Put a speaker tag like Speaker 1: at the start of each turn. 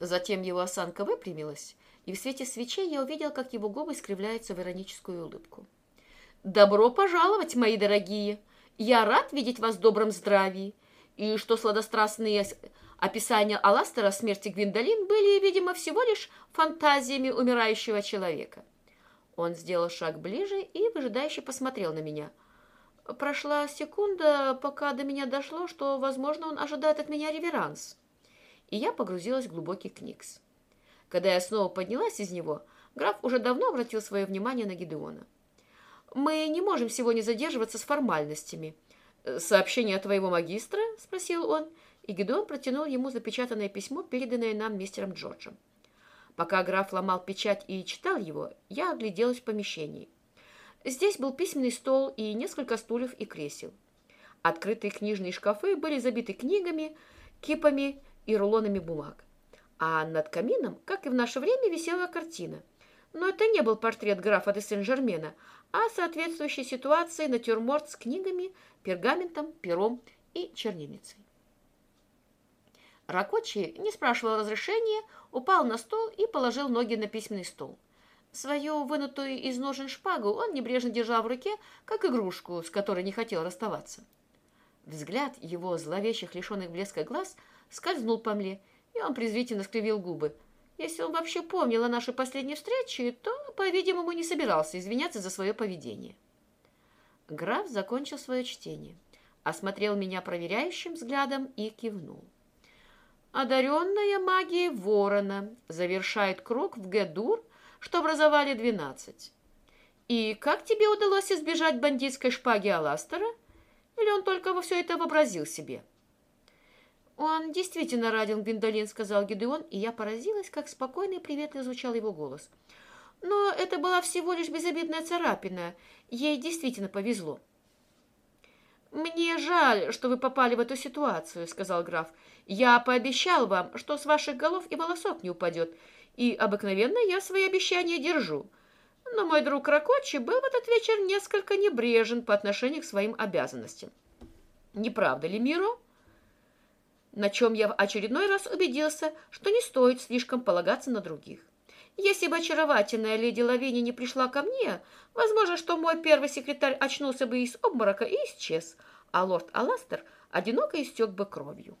Speaker 1: Затем его осанка выпрямилась, и в свете свечей я увидел, как его губы скривляются в ироническую улыбку. «Добро пожаловать, мои дорогие! Я рад видеть вас в добром здравии, и что сладострастные описания Аластера смерти Гвиндолин были, видимо, всего лишь фантазиями умирающего человека». Он сделал шаг ближе и выжидающе посмотрел на меня. Прошла секунда, пока до меня дошло, что, возможно, он ожидает от меня реверанс и я погрузилась в глубокий книгс. Когда я снова поднялась из него, граф уже давно обратил свое внимание на Гидеона. «Мы не можем сегодня задерживаться с формальностями. Сообщение от твоего магистра?» – спросил он, и Гидеон протянул ему запечатанное письмо, переданное нам мистером Джорджем. Пока граф ломал печать и читал его, я огляделась в помещении. Здесь был письменный стол и несколько стульев и кресел. Открытые книжные шкафы были забиты книгами, кипами и рулонами бумаг. А над камином, как и в наше время, висела картина. Но это не был портрет графа де Сен-Жермена, а соответствующей ситуации натюрморт с книгами, пергаментом, пером и чернильницей. Ракочи не спрашивал разрешения, упал на стол и положил ноги на письменный стол. Свою вынутую из ножен шпагу он небрежно держал в руке, как игрушку, с которой не хотел расставаться. Взгляд его зловещих, лишенных блеска глаз – скользнул по мне, и он презрительно скривил губы. Если он вообще помнил о нашей последней встрече, то, по-видимому, не собирался извиняться за свое поведение. Граф закончил свое чтение, осмотрел меня проверяющим взглядом и кивнул. Одаренная магия ворона завершает круг в Гедур, что образовали двенадцать. И как тебе удалось избежать бандитской шпаги Аластера? Он только во все это вообразил себе?» «Он действительно радил Гвиндолин», — сказал Гидеон, и я поразилась, как спокойно и приветливо звучал его голос. «Но это была всего лишь безобидная царапина. Ей действительно повезло». «Мне жаль, что вы попали в эту ситуацию», — сказал граф. «Я пообещал вам, что с ваших голов и волосок не упадет, и обыкновенно я свои обещания держу. Но мой друг Ракочи был в этот вечер несколько небрежен по отношению к своим обязанностям. Не правда ли, Миро?» на чем я в очередной раз убедился, что не стоит слишком полагаться на других. Если бы очаровательная леди Лавини не пришла ко мне, возможно, что мой первый секретарь очнулся бы из обморока и исчез, а лорд Аластер одиноко истек бы кровью.